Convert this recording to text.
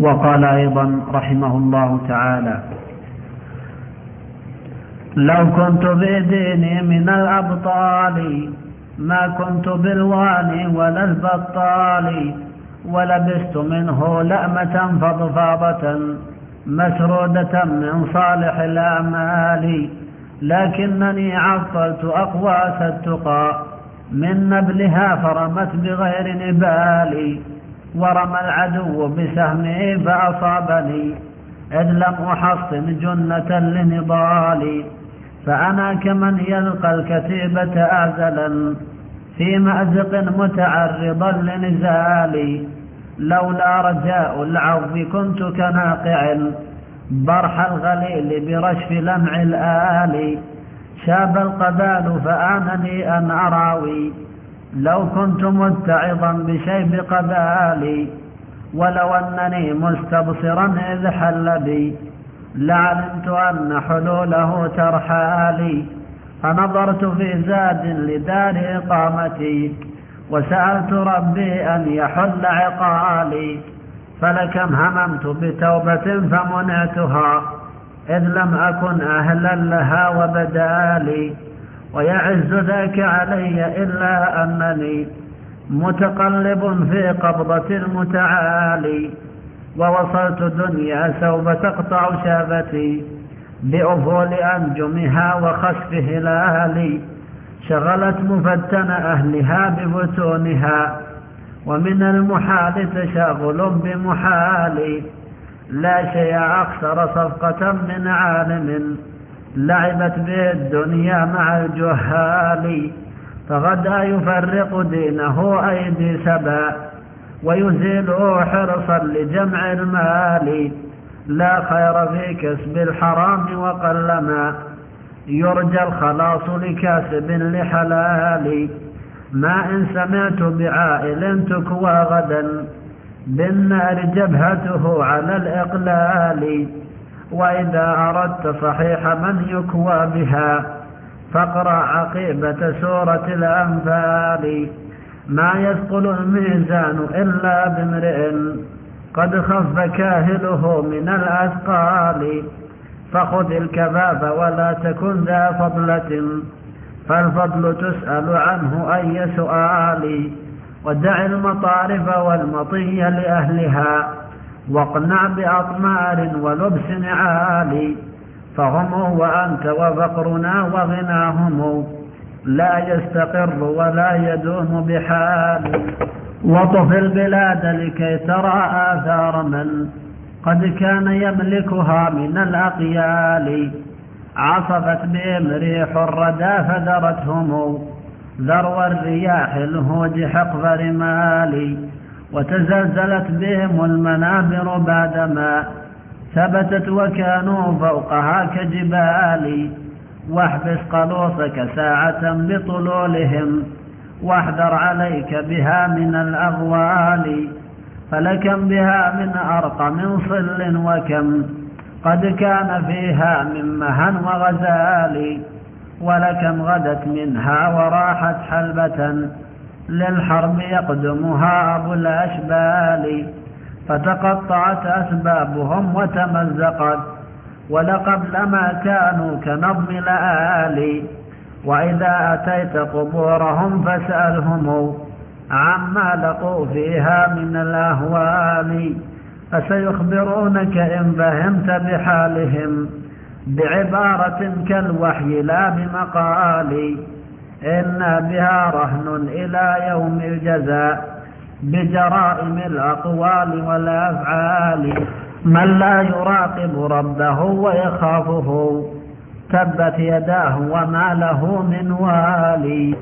وقال أيضا رحمه الله تعالى لو كنت بديني من الأبطال ما كنت بالواني ولا البطال ولبست منه لأمة فضفاضة مسرودة من صالح الأعمال لكنني عطلت أقواس التقى من نبلها فرمت بغير نبال ورمى العدو بسهمه فأصابني. إذ لم أحصن جنة لنضالي فأنا كمن يلقى الكتيبة أعزلا في مأزق متعرضا لنزالي لولا رجاء العظ كنت كناقع. برح الغليل برشف لمع الآل. شاب القبال فآنني أن أراوي. لو كنت متعظا بشيب قبالي ولو أنني مستبصرا إذ حل بي لعلمت أن حلوله ترحالي. فنظرت في زاد لدار إقامتي وسألت ربي أن يحل عقالي. فلكم هممت بتوبة فمنعتها إذ لم أكن أهلا لها وبدالي. ويعز ذاك علي إلا أنني متقلب في قبضة المتعالي ووصلت دنيا سوف تقطع شابتي بأفول أنجمها وخسف هلالي. شغلت مفتن أهلها بفتونها ومن المحال تشاغل بمحال لا شيء أخسر صفقة من عالم لعبت به الدنيا مع الجهال فغدا يفرق دينه أيدي سبا ويزيله حرصا لجمع المال. لا خير في كسب الحرام وقلما يرجى الخلاص لكاسب لحلال. ما إن سمعت بعائل تكوى غدا بالنار جبهته على الإقلال. وإذا أردت صحيح من يكوى بها فاقرأ عقيبة سورة الأنفال. ما يثقل الميزان إلا بامرئ قد خف كاهله من الأثقال. فخذ الكباب ولا تكن ذا فضلة فالفضل تسأل عنه أي سؤال. ودع المطارف والمطي لأهلها. واقنع بأطمار ولبس عالي فهم وأنت وفقرنا وغناهم. لا يستقر ولا يدوم بحال. وطف البلاد لكي ترى آثار من قد كان يملكها من الأقيال. عصفت بهم ريح الردى فذرتهم. ذرو الرياح الهوج حقب رمال وتزلزلت بهم المنابر بعدما ثبتت وكانوا فوقها كجبال واحبس قلوصك ساعة بطلولهم واحذر عليك بها من الأغوال فلكم بها من أرق من صل وكم قد كان فيها من مهن وغزال ولكم غدت منها وراحت حلبة للحرب يقدمها أبو الأشبال فتقطعت أسبابهم وتمزقت ولقبل ما كانوا كنظم لآلي وإذا أتيت قبورهم فاسألهم عما لقوا فيها من الأهوال فسيخبرونك إن فهمت بحالهم بعبارة كالوحي لا بمقال. إنا بها رهن إلى يوم الجزاء بجرائم الأقوال والأفعال. من لا يراقب ربه ويخافه تبت يداه وما له من والي.